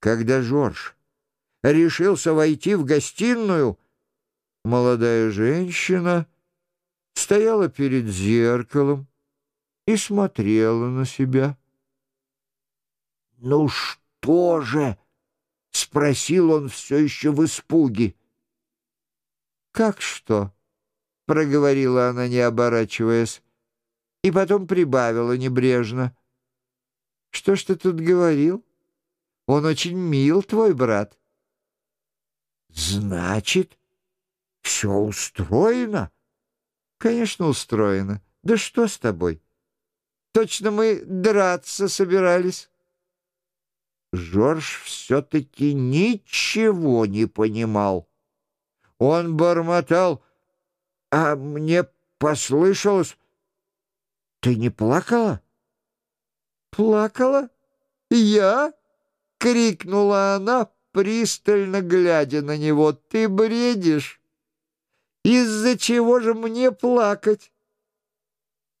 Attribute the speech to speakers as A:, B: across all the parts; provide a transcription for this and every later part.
A: Когда Жорж решился войти в гостиную, молодая женщина стояла перед зеркалом и смотрела на себя. «Ну что же?» — спросил он все еще в испуге. «Как что?» — проговорила она, не оборачиваясь, и потом прибавила небрежно. «Что ж ты тут говорил? Он очень мил, твой брат». «Значит, все устроено?» «Конечно, устроено. Да что с тобой? Точно мы драться собирались». Жорж все-таки ничего не понимал. Он бормотал, а мне послышалось, ты не плакала? Плакала? Я? Крикнула она, пристально глядя на него. Ты бредишь? Из-за чего же мне плакать?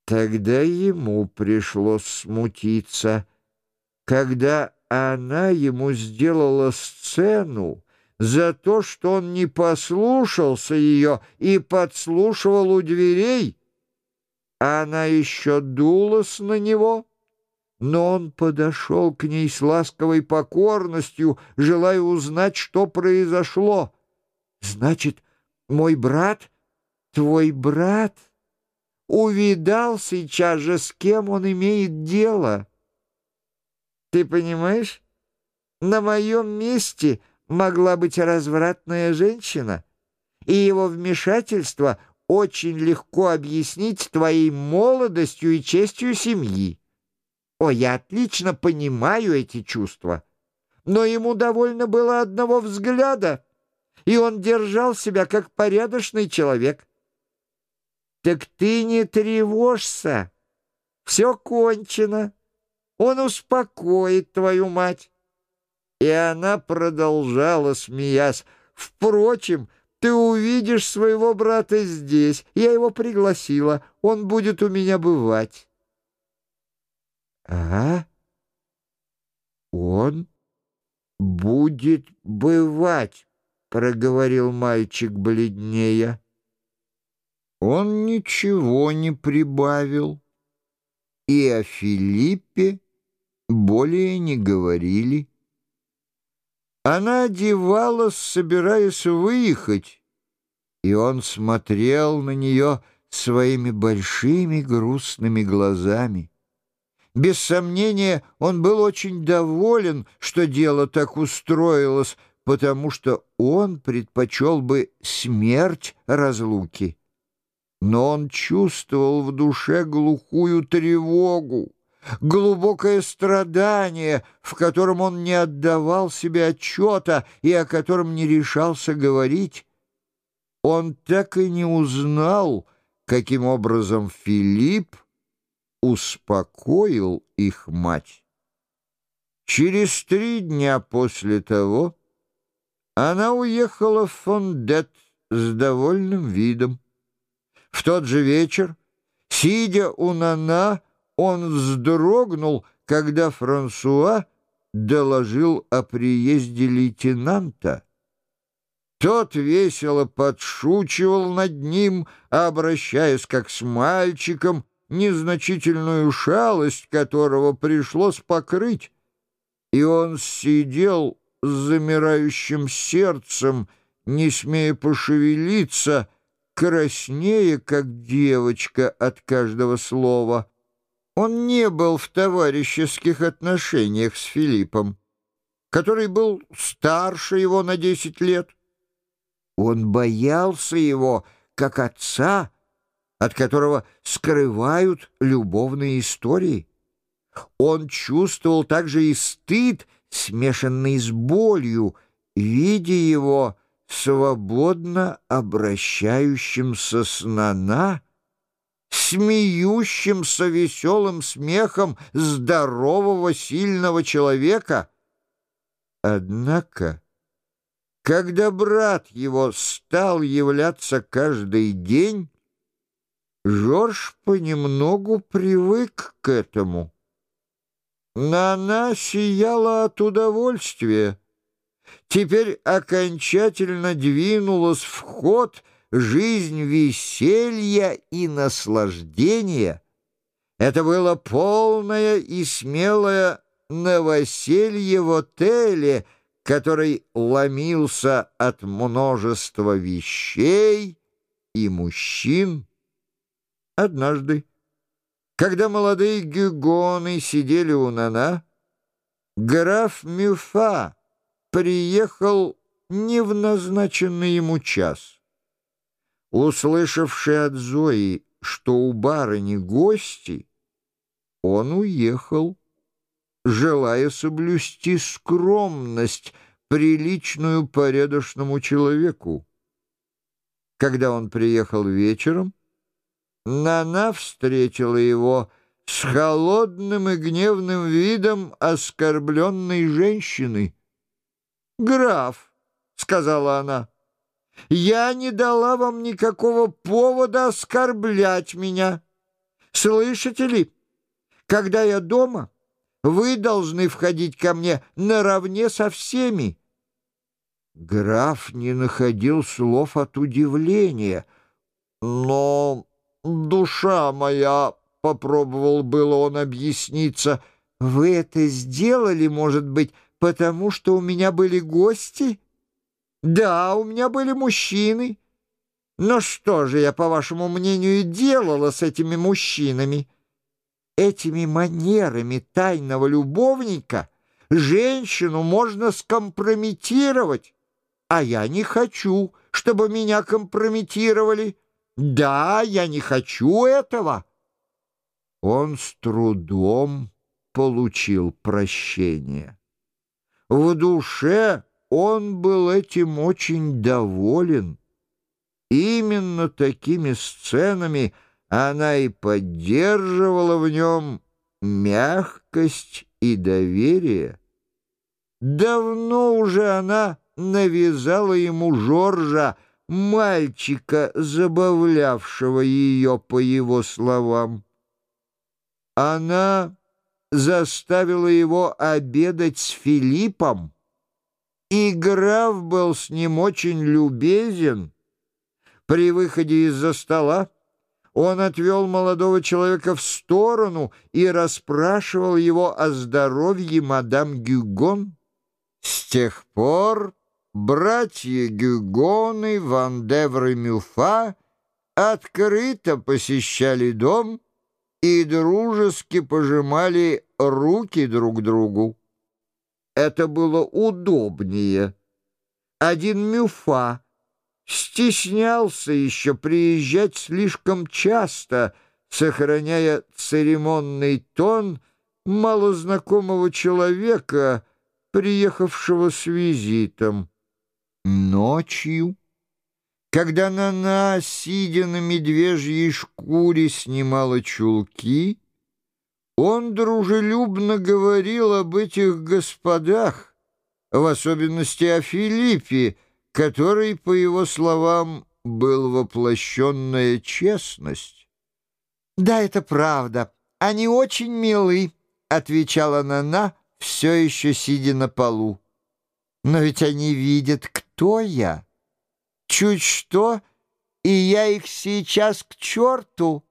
A: Тогда ему пришлось смутиться, когда она ему сделала сцену за то, что он не послушался ее и подслушивал у дверей. Она еще дулась на него, но он подошел к ней с ласковой покорностью, желая узнать, что произошло. «Значит, мой брат, твой брат, увидал сейчас же, с кем он имеет дело». Ты понимаешь? На моем месте могла быть развратная женщина, и его вмешательство очень легко объяснить твоей молодостью и честью семьи. О, я отлично понимаю эти чувства, но ему довольно было одного взгляда, и он держал себя как порядочный человек. Так ты не тревожься, все кончено. Он успокоит твою мать». И она продолжала, смеясь. «Впрочем, ты увидишь своего брата здесь. Я его пригласила. Он будет у меня бывать». «А? Он будет бывать», — проговорил мальчик бледнее. Он ничего не прибавил. И о Филиппе более не говорили. Она одевалась, собираясь выехать, и он смотрел на нее своими большими грустными глазами. Без сомнения, он был очень доволен, что дело так устроилось, потому что он предпочел бы смерть разлуки. Но он чувствовал в душе глухую тревогу глубокое страдание, в котором он не отдавал себе отчета и о котором не решался говорить. Он так и не узнал, каким образом Филипп успокоил их мать. Через три дня после того она уехала в Фондет с довольным видом. В тот же вечер, сидя у Нана, он вздрогнул, когда Франсуа доложил о приезде лейтенанта. Тот весело подшучивал над ним, обращаясь как с мальчиком, незначительную шалость которого пришлось покрыть. И он сидел с замирающим сердцем, не смея пошевелиться, краснее, как девочка от каждого слова. Он не был в товарищеских отношениях с Филиппом, который был старше его на десять лет. Он боялся его, как отца, от которого скрывают любовные истории. Он чувствовал также и стыд, смешанный с болью, видя его свободно обращающимся с Нана, смеющимся веселым смехом здорового, сильного человека. Однако, когда брат его стал являться каждый день, Жорж понемногу привык к этому. Нана сияла от удовольствия. Теперь окончательно двинулась в ход жизнь веселья и наслаждения. Это было полное и смелое новоселье в отеле, который ломился от множества вещей и мужчин. Однажды, когда молодые гюгоны сидели у Нана, граф Мюфа приехал не в назначенный ему час. Услышавший от Зои, что у барыни гости, он уехал, желая соблюсти скромность, приличную порядочному человеку. Когда он приехал вечером, Нана встретила его с холодным и гневным видом оскорбленной женщины. «Граф», — сказала она, — «я не дала вам никакого повода оскорблять меня. Слышите ли, когда я дома, вы должны входить ко мне наравне со всеми». Граф не находил слов от удивления, но душа моя, — попробовал было он объясниться, — вы это сделали, может быть, потому что у меня были гости? Да, у меня были мужчины. Но что же я, по вашему мнению, делала с этими мужчинами? Этими манерами тайного любовника женщину можно скомпрометировать, а я не хочу, чтобы меня компрометировали. Да, я не хочу этого. Он с трудом получил прощение. В душе он был этим очень доволен. Именно такими сценами она и поддерживала в нем мягкость и доверие. Давно уже она навязала ему Жоржа, мальчика, забавлявшего ее, по его словам. Она заставила его обедать с Филиппом, и граф был с ним очень любезен. При выходе из-за стола он отвел молодого человека в сторону и расспрашивал его о здоровье мадам Гюгон. С тех пор братья Гюгоны, Ван Девр и Мюфа открыто посещали дом и дружески пожимали руки друг другу. Это было удобнее. Один Мюфа стеснялся еще приезжать слишком часто, сохраняя церемонный тон малознакомого человека, приехавшего с визитом. Ночью, когда Нана, сидя на медвежьей шкуре, снимала чулки, он дружелюбно говорил об этих господах, в особенности о Филиппе, который, по его словам, был воплощенная честность. «Да, это правда. Они очень милы», — отвечала Нана, все еще сидя на полу. «Но ведь они видят, кто я. Чуть что, и я их сейчас к черту».